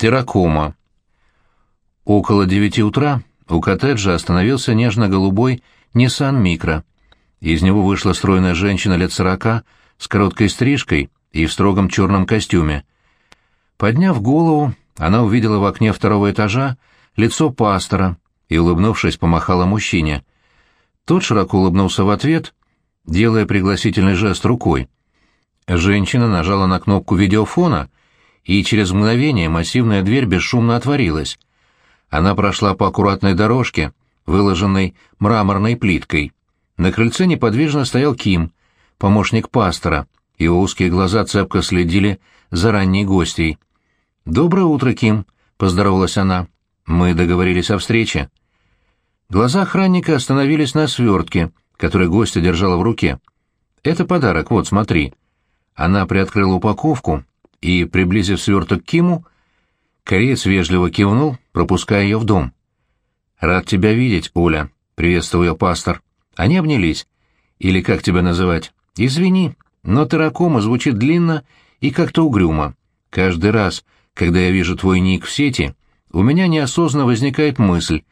Терракома. Около девяти утра у коттеджа остановился нежно-голубой Nissan Micro. Из него вышла стройная женщина лет сорока с короткой стрижкой и в строгом черном костюме. Подняв голову, она увидела в окне второго этажа лицо пастора и, улыбнувшись, помахала мужчине. Тот широко улыбнулся в ответ, делая пригласительный жест рукой. Женщина нажала на кнопку видеофона, и через мгновение массивная дверь бесшумно отворилась. Она прошла по аккуратной дорожке, выложенной мраморной плиткой. На крыльце неподвижно стоял Ким, помощник пастора. Его узкие глаза цепко следили за ранней гостьей. «Доброе утро, Ким», — поздоровалась она. «Мы договорились о встрече». Глаза охранника остановились на свертке, который гостья держала в руке. «Это подарок, вот, смотри». Она приоткрыла упаковку и, приблизив сверток к Киму, кореец вежливо кивнул, пропуская ее в дом. «Рад тебя видеть, Оля», — приветствовал ее пастор. Они обнялись. «Или как тебя называть?» «Извини, но терракома звучит длинно и как-то угрюмо. Каждый раз, когда я вижу твой ник в сети, у меня неосознанно возникает мысль,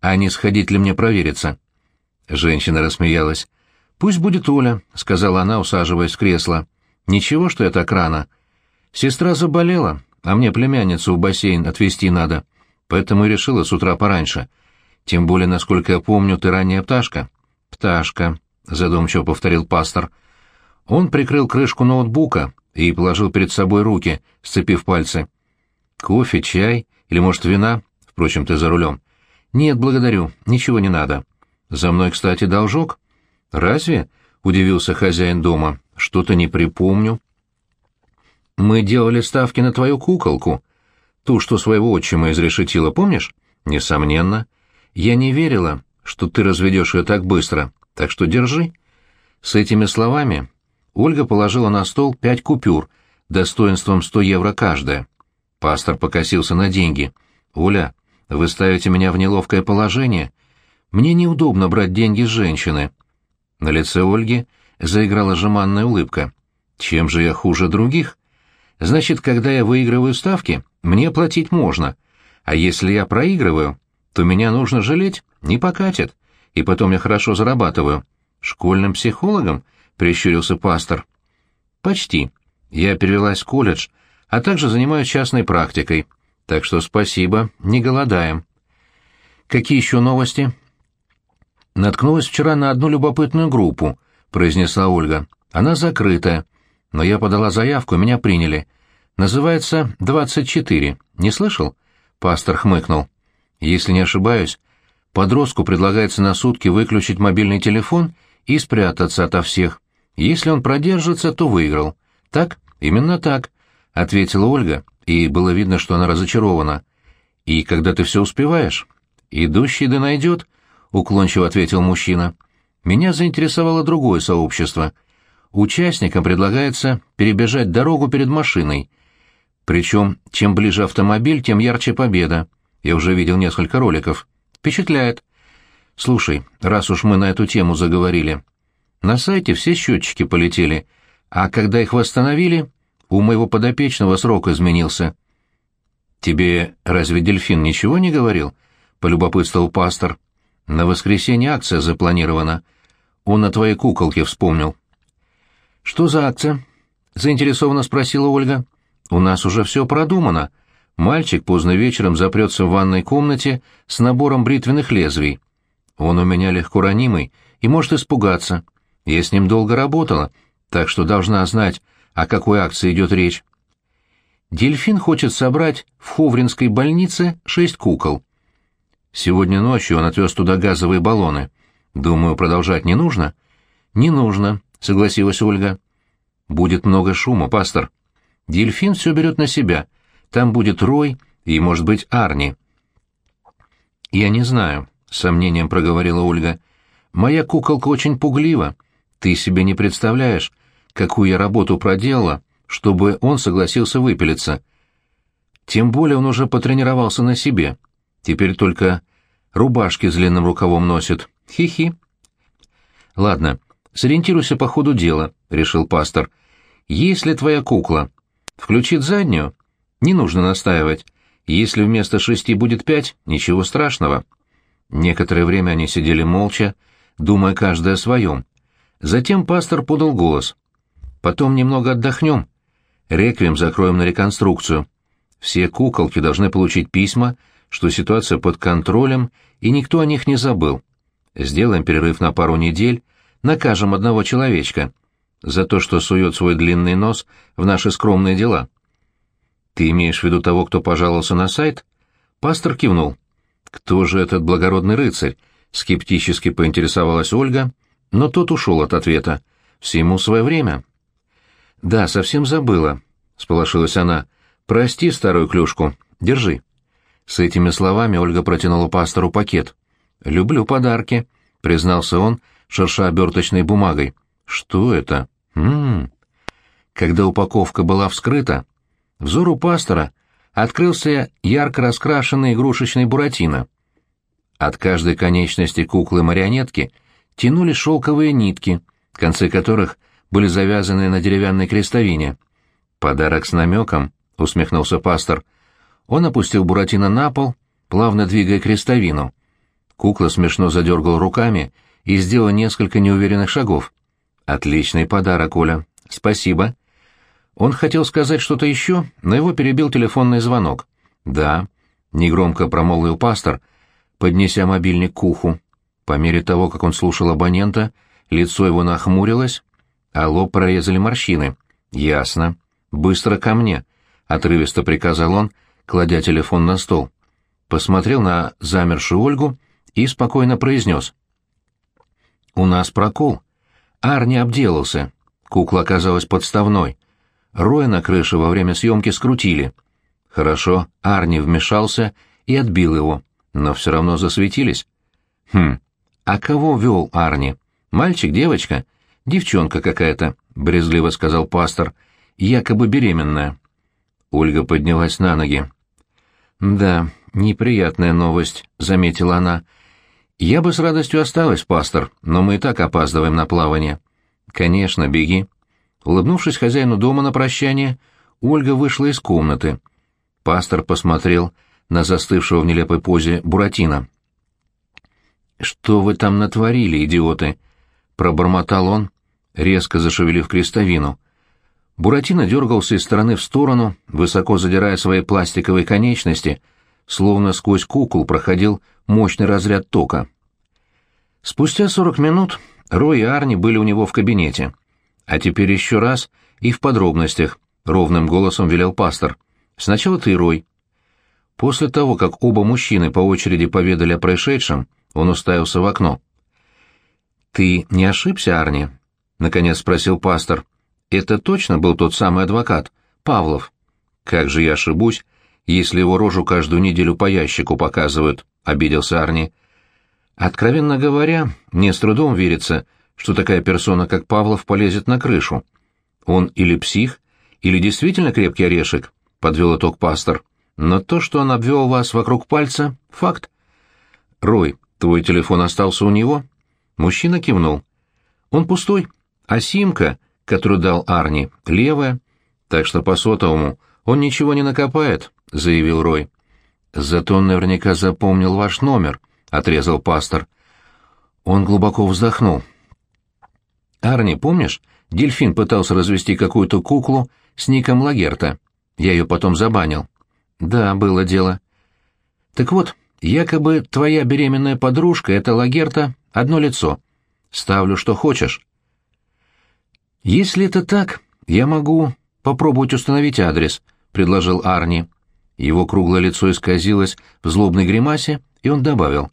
а не сходить ли мне провериться?» Женщина рассмеялась. «Пусть будет Оля», — сказала она, усаживаясь в кресло. «Ничего, что я так рано. Сестра заболела, а мне племянницу в бассейн отвезти надо, поэтому и решила с утра пораньше. Тем более, насколько я помню, ты ранняя пташка». «Пташка», — задумчиво повторил пастор. Он прикрыл крышку ноутбука и положил перед собой руки, сцепив пальцы. «Кофе, чай или, может, вина? Впрочем, ты за рулем». «Нет, благодарю, ничего не надо». «За мной, кстати, должок?» «Разве?» — удивился хозяин дома. «Что-то не припомню». «Мы делали ставки на твою куколку. Ту, что своего отчима изрешетила, помнишь?» «Несомненно. Я не верила, что ты разведешь ее так быстро, так что держи». С этими словами Ольга положила на стол пять купюр, достоинством сто евро каждая. Пастор покосился на деньги. «Оля, вы ставите меня в неловкое положение. Мне неудобно брать деньги с женщины». На лице Ольги заиграла жеманная улыбка. «Чем же я хуже других? Значит, когда я выигрываю ставки, мне платить можно. А если я проигрываю, то меня нужно жалеть, не покатит. И потом я хорошо зарабатываю. Школьным психологом?» — прищурился пастор. «Почти. Я перевелась в колледж, а также занимаюсь частной практикой. Так что спасибо, не голодаем». «Какие еще новости?» «Наткнулась вчера на одну любопытную группу», — произнесла Ольга. «Она закрытая. Но я подала заявку, меня приняли. Называется «24». Не слышал?» Пастор хмыкнул. «Если не ошибаюсь, подростку предлагается на сутки выключить мобильный телефон и спрятаться ото всех. Если он продержится, то выиграл. Так? Именно так», — ответила Ольга, и было видно, что она разочарована. «И когда ты все успеваешь?» «Идущий да найдет», — уклончиво ответил мужчина. «Меня заинтересовало другое сообщество. Участникам предлагается перебежать дорогу перед машиной. Причем, чем ближе автомобиль, тем ярче победа. Я уже видел несколько роликов. Впечатляет. Слушай, раз уж мы на эту тему заговорили, на сайте все счетчики полетели, а когда их восстановили, у моего подопечного срок изменился. Тебе разве дельфин ничего не говорил? Полюбопытствовал пастор. На воскресенье акция запланирована. Он на твоей куколке вспомнил. Что за акция? Заинтересованно спросила Ольга. У нас уже все продумано. Мальчик поздно вечером запрется в ванной комнате с набором бритвенных лезвий. Он у меня легко ранимый и может испугаться. Я с ним долго работала, так что должна знать, о какой акции идет речь. Дельфин хочет собрать в Ховринской больнице шесть кукол. Сегодня ночью он отвез туда газовые баллоны. Думаю, продолжать не нужно? Не нужно, согласилась Ольга. Будет много шума, пастор. Дельфин все берет на себя. Там будет Рой и, может быть, Арни. Я не знаю, с сомнением проговорила Ольга. Моя куколка очень пуглива. Ты себе не представляешь, какую я работу проделала, чтобы он согласился выпилиться. Тем более он уже потренировался на себе. Теперь только рубашки с длинным рукавом носит. Хи-хи. Ладно, сориентируйся по ходу дела, решил пастор. Если твоя кукла включит заднюю, не нужно настаивать. Если вместо шести будет пять, ничего страшного. Некоторое время они сидели молча, думая каждый о своем. Затем пастор подал голос. «Потом немного отдохнем. Реквием закроем на реконструкцию. Все куколки должны получить письма, что ситуация под контролем, и никто о них не забыл. Сделаем перерыв на пару недель, накажем одного человечка за то, что сует свой длинный нос в наши скромные дела. Ты имеешь в виду того, кто пожаловался на сайт? Пастор кивнул. Кто же этот благородный рыцарь? Скептически поинтересовалась Ольга, но тот ушел от ответа. Всему свое время. Да, совсем забыла, сполошилась она. Прости старую клюшку. Держи. С этими словами Ольга протянула пастору пакет. «Люблю подарки», — признался он, шерша оберточной бумагой. «Что это? М-м-м». Когда упаковка была вскрыта, взору пастора открылся ярко раскрашенный игрушечный буратино. От каждой конечности куклы-марионетки тянулись шелковые нитки, концы которых были завязаны на деревянной крестовине. «Подарок с намеком», — усмехнулся пастор, — он опустил Буратино на пол, плавно двигая крестовину. Кукла смешно задергал руками и сделал несколько неуверенных шагов. «Отличный подарок, Оля. Спасибо». Он хотел сказать что-то еще, но его перебил телефонный звонок. «Да», — негромко промолвил пастор, поднеся мобильник к уху. По мере того, как он слушал абонента, лицо его нахмурилось, а лоб прорезали морщины. «Ясно. Быстро ко мне», — отрывисто приказал он, — кладя телефон на стол. Посмотрел на замершую Ольгу и спокойно произнес. «У нас прокол. Арни обделался. Кукла оказалась подставной. Роя на крыше во время съемки скрутили. Хорошо, Арни вмешался и отбил его, но все равно засветились. Хм, а кого вел Арни? Мальчик, девочка? Девчонка какая-то, брезгливо сказал пастор, якобы беременная. Ольга поднялась на ноги. «Да, неприятная новость», — заметила она. «Я бы с радостью осталась, пастор, но мы и так опаздываем на плавание». «Конечно, беги». Улыбнувшись хозяину дома на прощание, Ольга вышла из комнаты. Пастор посмотрел на застывшего в нелепой позе Буратино. «Что вы там натворили, идиоты?» — пробормотал он, резко зашевелив крестовину. Буратино дергался из стороны в сторону, высоко задирая свои пластиковые конечности, словно сквозь кукол проходил мощный разряд тока. Спустя сорок минут Рой и Арни были у него в кабинете. А теперь еще раз и в подробностях, — ровным голосом велел пастор. Сначала ты, Рой. После того, как оба мужчины по очереди поведали о происшедшем, он уставился в окно. «Ты не ошибся, Арни?» — наконец спросил пастор. Это точно был тот самый адвокат, Павлов? Как же я ошибусь, если его рожу каждую неделю по ящику показывают, — обиделся Арни. Откровенно говоря, мне с трудом верится, что такая персона, как Павлов, полезет на крышу. Он или псих, или действительно крепкий орешек, — подвел итог пастор. Но то, что он обвел вас вокруг пальца, — факт. Рой, твой телефон остался у него? Мужчина кивнул. Он пустой, а симка которую дал Арни, левая, так что по сотовому он ничего не накопает, — заявил Рой. Зато он наверняка запомнил ваш номер, — отрезал пастор. Он глубоко вздохнул. Арни, помнишь, дельфин пытался развести какую-то куклу с ником Лагерта. Я ее потом забанил. Да, было дело. Так вот, якобы твоя беременная подружка — это Лагерта одно лицо. Ставлю, что хочешь. «Если это так, я могу попробовать установить адрес», — предложил Арни. Его круглое лицо исказилось в злобной гримасе, и он добавил.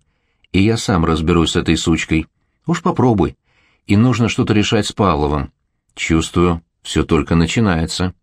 «И я сам разберусь с этой сучкой. Уж попробуй. И нужно что-то решать с Павловым. Чувствую, все только начинается».